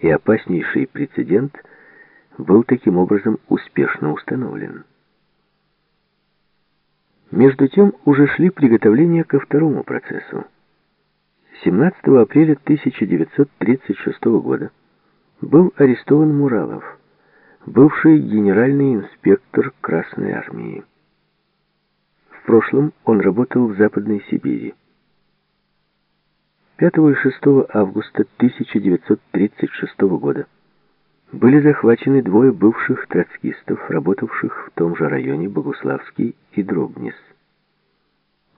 и опаснейший прецедент был таким образом успешно установлен. Между тем уже шли приготовления ко второму процессу. 17 апреля 1936 года был арестован Муралов, бывший генеральный инспектор Красной Армии. В прошлом он работал в Западной Сибири. 5 и 6 августа 1936 года были захвачены двое бывших троцкистов, работавших в том же районе Богуславский и Дробнис.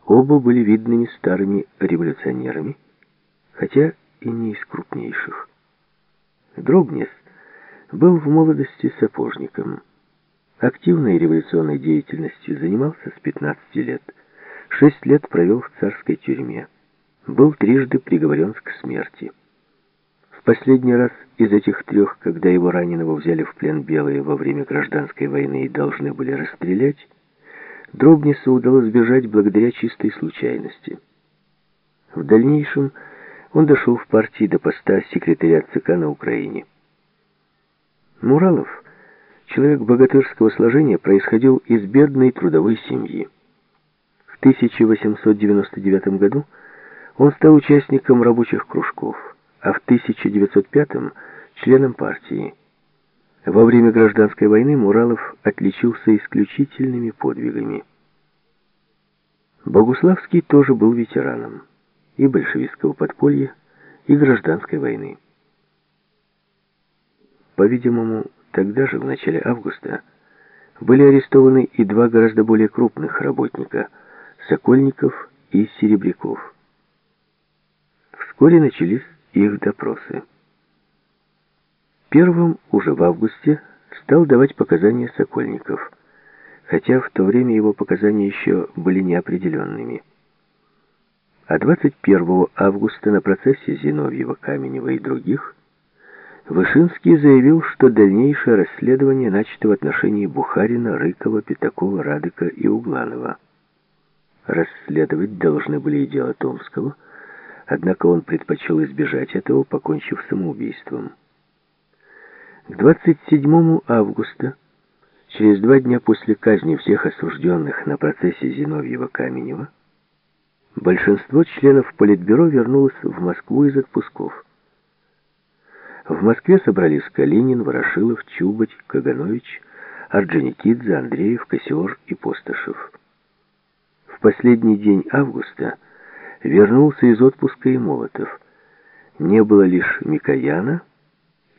Оба были видными старыми революционерами, хотя и не из крупнейших. Дробнис был в молодости сапожником. Активной революционной деятельностью занимался с 15 лет. Шесть лет провел в царской тюрьме. Был трижды приговорен к смерти. В последний раз из этих трех, когда его раненого взяли в плен белые во время гражданской войны и должны были расстрелять, Дробнису удалось сбежать благодаря чистой случайности. В дальнейшем он дошел в партии до поста секретаря ЦК на Украине. Муралов, человек богатырского сложения, происходил из бедной трудовой семьи. В 1899 году он стал участником рабочих кружков, а в 1905 членом партии. Во время гражданской войны Муралов отличился исключительными подвигами. Богуславский тоже был ветераном и большевистского подполья, и гражданской войны. По-видимому, тогда же, в начале августа, были арестованы и два гораздо более крупных работника – Сокольников и Серебряков. Вскоре начались их допросы. Первым уже в августе стал давать показания Сокольников, хотя в то время его показания еще были неопределенными. А 21 августа на процессе Зиновьева, Каменева и других Вышинский заявил, что дальнейшее расследование начато в отношении Бухарина, Рыкова, Пятакова, Радыка и Угланова. Расследовать должны были и дело Томского, однако он предпочел избежать этого, покончив самоубийством. К 27 августа, через два дня после казни всех осужденных на процессе Зиновьева-Каменева, большинство членов Политбюро вернулось в Москву из отпусков. В Москве собрались Калинин, Ворошилов, Чубать, Каганович, Орджоникидзе, Андреев, Косиор и Постышев. В последний день августа вернулся из отпуска и Молотов. Не было лишь Микояна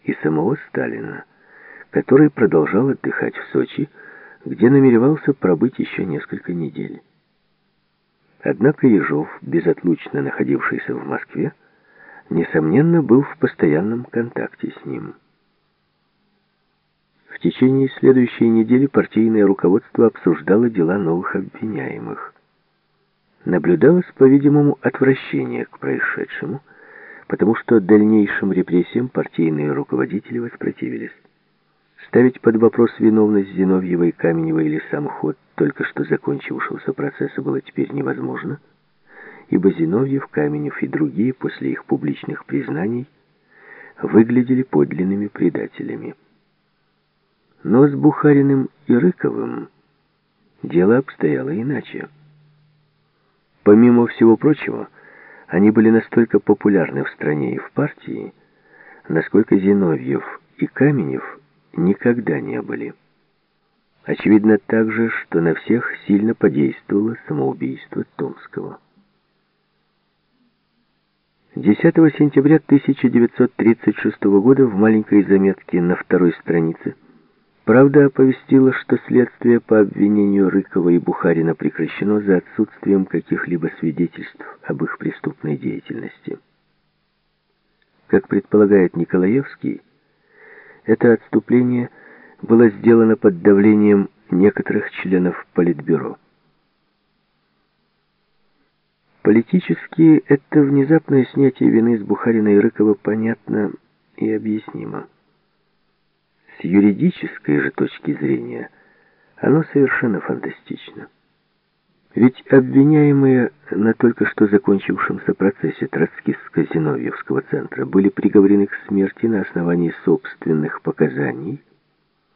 и самого Сталина, который продолжал отдыхать в Сочи, где намеревался пробыть еще несколько недель. Однако Ежов, безотлучно находившийся в Москве, несомненно, был в постоянном контакте с ним. В течение следующей недели партийное руководство обсуждало дела новых обвиняемых. Наблюдалось, по-видимому, отвращение к происшедшему, потому что дальнейшим репрессиям партийные руководители воспротивились. Ставить под вопрос виновность Зиновьева и Каменева или сам ход только что закончившегося процесса было теперь невозможно – ибо Зиновьев, Каменев и другие после их публичных признаний выглядели подлинными предателями. Но с Бухариным и Рыковым дело обстояло иначе. Помимо всего прочего, они были настолько популярны в стране и в партии, насколько Зиновьев и Каменев никогда не были. Очевидно также, что на всех сильно подействовало самоубийство Томского. 10 сентября 1936 года в маленькой заметке на второй странице «Правда» оповестила, что следствие по обвинению Рыкова и Бухарина прекращено за отсутствием каких-либо свидетельств об их преступной деятельности. Как предполагает Николаевский, это отступление было сделано под давлением некоторых членов Политбюро. Политически это внезапное снятие вины с Бухарина и Рыкова понятно и объяснимо. С юридической же точки зрения оно совершенно фантастично. Ведь обвиняемые на только что закончившемся процессе троцкистско-зиновьевского центра были приговорены к смерти на основании собственных показаний –